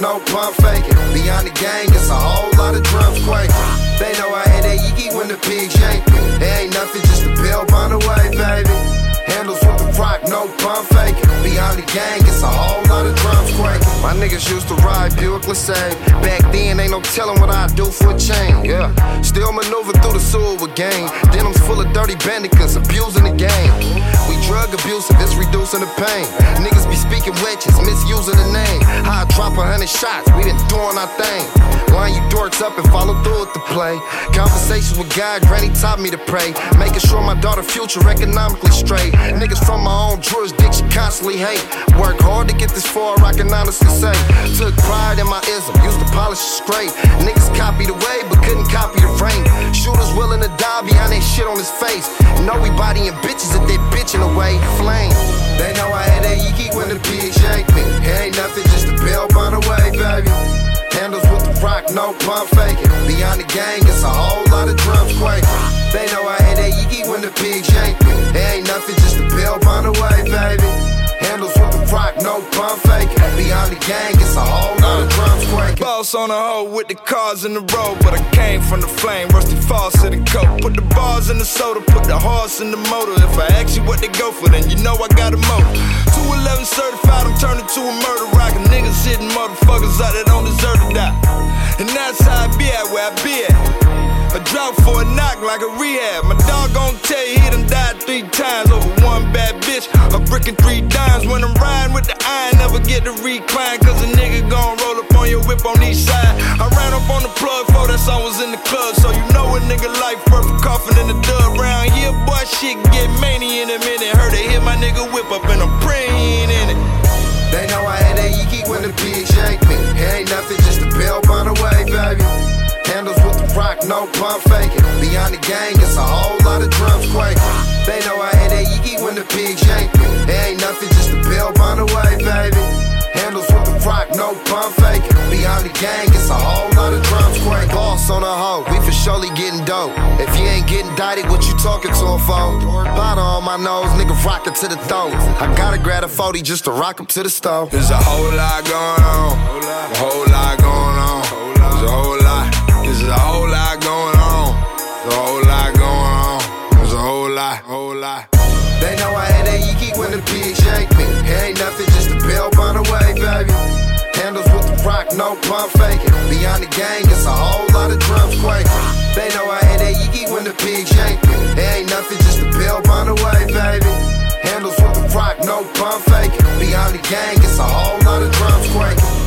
no pump faking. Beyond the gang, it's a whole lot of drums quaking. They know I had that yiki when the pigs yank me. There ain't nothing, just a bill on the way, baby. Handles with the rock, no pump faking. Beyond the gang, it's a whole lot of drums quaking. My niggas used to ride Buick LeSabre. Back then, ain't no telling what I'd do for a chain. Yeah, still maneuver through the sewer with gang. Denims full of dirty bandicoots, abusing the game. We drug abusive, it's reducing the pain. Niggas be speaking witches, misusing the name. Drop a hundred shots, we been doing our thing. Line you dorks up and follow through with the play. Conversations with God, Granny taught me to pray. Making sure my daughter future economically straight. Niggas from my own jurisdiction constantly hate. Work hard to get this far, I can honestly say. Took pride in my ism, used to polish it straight. Niggas the way, but couldn't copy the no pump faking. Beyond the gang, it's a whole lot of drums quaking. They know I had that yiki when the pigs yanked me. It ain't nothing, just a bill on the way, baby. Handles with the rock, no pump faking. Beyond the gang, it's a whole lot of drums quaking. Boss on the hoe with the cars in the road, but I came from the flame, rusty faucet and coat. Put the bars in the soda, put the horse in the motor. If I ask you what they go for, then you know I got a motor. 211 certified, I'm turning to a murder rock. Niggas hitting motherfuckers out that don't deserve where I be at. A drop for a knock like a rehab. My dog gon' tell you he done died three times over one bad bitch. A brick and three dimes. When I'm riding with the iron, never get to recline. Cause a nigga gon' roll up on your whip on each side. I ran up on the plug for that song was in the club. So you know a nigga life a coffin in the dub. Round here, boy, shit get many in a minute. Heard it hit my nigga whip up and no pump faking. Beyond the gang, it's a whole lot of drums quaking. They know I had that yiki when the pigs yanked me. It ain't nothing, just a bill on the way, baby. Handles with the rock, no pump faking. Beyond the gang, it's a whole lot of drums quaking. Boss on a hoe, we for surely getting dope. If you ain't getting dotted, what you talking to him for? Bottle on my nose, nigga rockin' to the throat. I gotta grab a 40 just to rock him to the stove. There's a whole lot going on. A when the pigs yanked me. It ain't nothing, just a bill on the way, baby. Handles with the rock, no pump faking. Beyond the gang, it's a whole lot of drums quaking. They know I had that yiki when the pigs yanked me. It ain't nothing, just a bill on the way, baby. Handles with the rock, no pump faking. Beyond the gang, it's a whole lot of drums quaking.